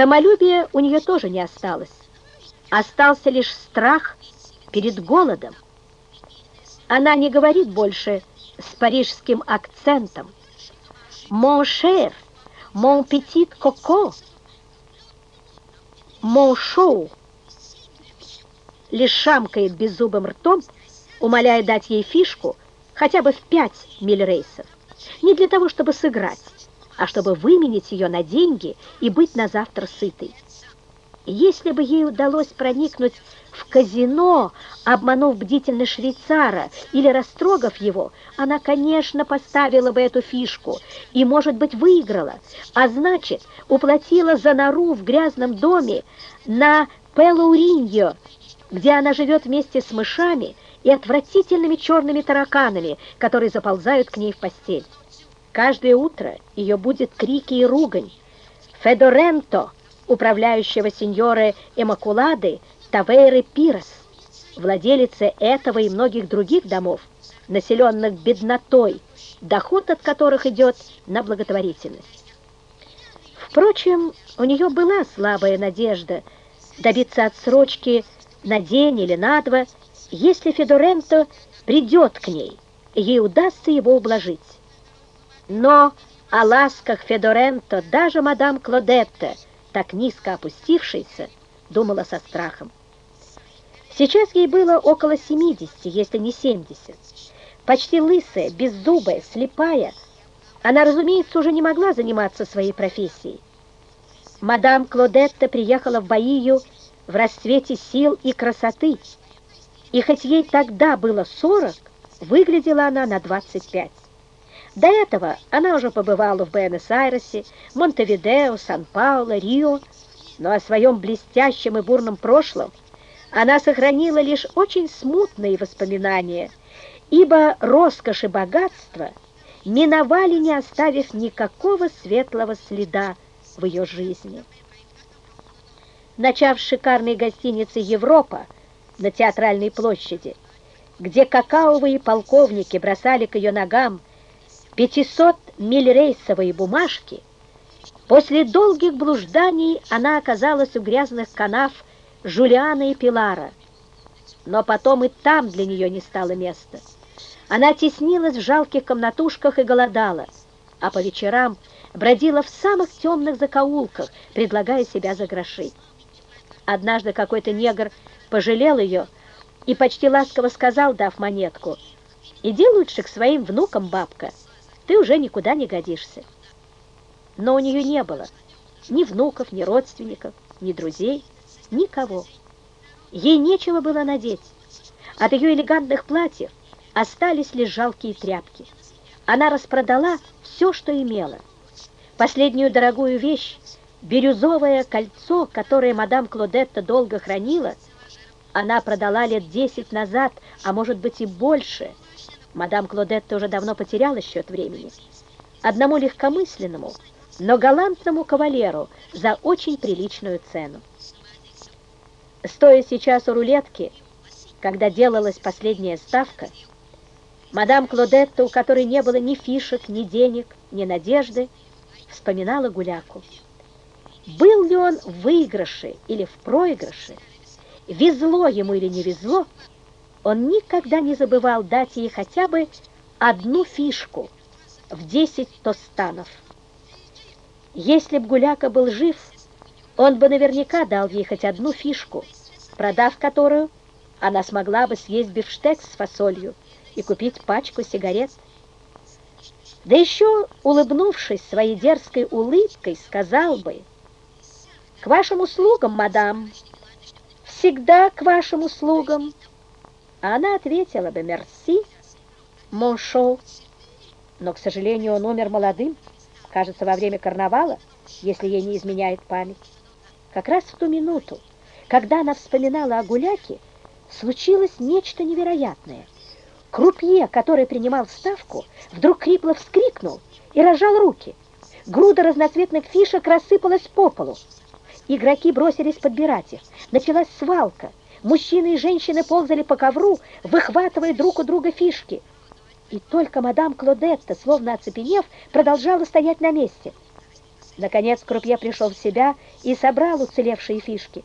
Самолюбия у нее тоже не осталось. Остался лишь страх перед голодом. Она не говорит больше с парижским акцентом. «Mon cher, mon petit coco, mon chou» лишь шамкает беззубым ртом, умоляя дать ей фишку хотя бы в пять миль рейсов. Не для того, чтобы сыграть, а чтобы выменить ее на деньги и быть на завтра сытой. Если бы ей удалось проникнуть в казино, обманув бдительно швейцара или растрогав его, она, конечно, поставила бы эту фишку и, может быть, выиграла, а значит, уплатила за нору в грязном доме на Пелоуриньо, где она живет вместе с мышами и отвратительными черными тараканами, которые заползают к ней в постель. Каждое утро ее будет крики и ругань. «Федоренто!» управляющего сеньоры Эмакулады Тавейры Пирос, владелицы этого и многих других домов, населенных беднотой, доход от которых идет на благотворительность. Впрочем, у нее была слабая надежда добиться отсрочки на день или на два, если Федоренто придет к ней, ей удастся его ублажить. Но о ласках Федоренто даже мадам Клодетта – так низко опустившейся, думала со страхом. Сейчас ей было около 70, если не 70. Почти лысая, беззубая, слепая, она, разумеется, уже не могла заниматься своей профессией. Мадам Клодетта приехала в Баию в расцвете сил и красоты, и хоть ей тогда было 40, выглядела она на 25. До этого она уже побывала в Буэнос-Айресе, Монтевидео, Сан-Пауло, Рио, но о своем блестящем и бурном прошлом она сохранила лишь очень смутные воспоминания, ибо роскошь и богатство миновали, не оставив никакого светлого следа в ее жизни. Начав с шикарной гостиницы «Европа» на Театральной площади, где какаовые полковники бросали к ее ногам 500 миллирейсовой бумажки, после долгих блужданий она оказалась у грязных канав Жулиана и Пилара. Но потом и там для нее не стало места. Она теснилась в жалких комнатушках и голодала, а по вечерам бродила в самых темных закоулках, предлагая себя за гроши. Однажды какой-то негр пожалел ее и почти ласково сказал, дав монетку, «Иди лучше к своим внукам, бабка» ты уже никуда не годишься. Но у нее не было ни внуков, ни родственников, ни друзей, никого. Ей нечего было надеть. От ее элегантных платьев остались лишь жалкие тряпки. Она распродала все, что имела. Последнюю дорогую вещь, бирюзовое кольцо, которое мадам Клодетта долго хранила, она продала лет десять назад, а может быть и больше – Мадам Клодетта уже давно потеряла счет времени. Одному легкомысленному, но галантному кавалеру за очень приличную цену. Стоя сейчас у рулетки, когда делалась последняя ставка, мадам Клодетта, у которой не было ни фишек, ни денег, ни надежды, вспоминала Гуляку. Был ли он в выигрыше или в проигрыше, везло ему или не везло, он никогда не забывал дать ей хотя бы одну фишку в 10 тостанов. Если б Гуляка был жив, он бы наверняка дал ей хоть одну фишку, продав которую она смогла бы съесть бифштекс с фасолью и купить пачку сигарет. Да еще, улыбнувшись своей дерзкой улыбкой, сказал бы, «К вашим услугам, мадам, всегда к вашим услугам». Она ответила бы «Мерси, Моншоу». Но, к сожалению, он умер молодым, кажется, во время карнавала, если ей не изменяет память. Как раз в ту минуту, когда она вспоминала о гуляке, случилось нечто невероятное. Крупье, который принимал ставку, вдруг хрипло вскрикнул и разжал руки. Груда разноцветных фишек рассыпалась по полу. Игроки бросились подбирать их. Началась свалка. Мужчины и женщины ползали по ковру, выхватывая друг у друга фишки. И только мадам Клодетта, словно оцепенев, продолжала стоять на месте. Наконец Крупье пришел в себя и собрал уцелевшие фишки.